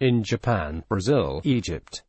in Japan, Brazil, Egypt,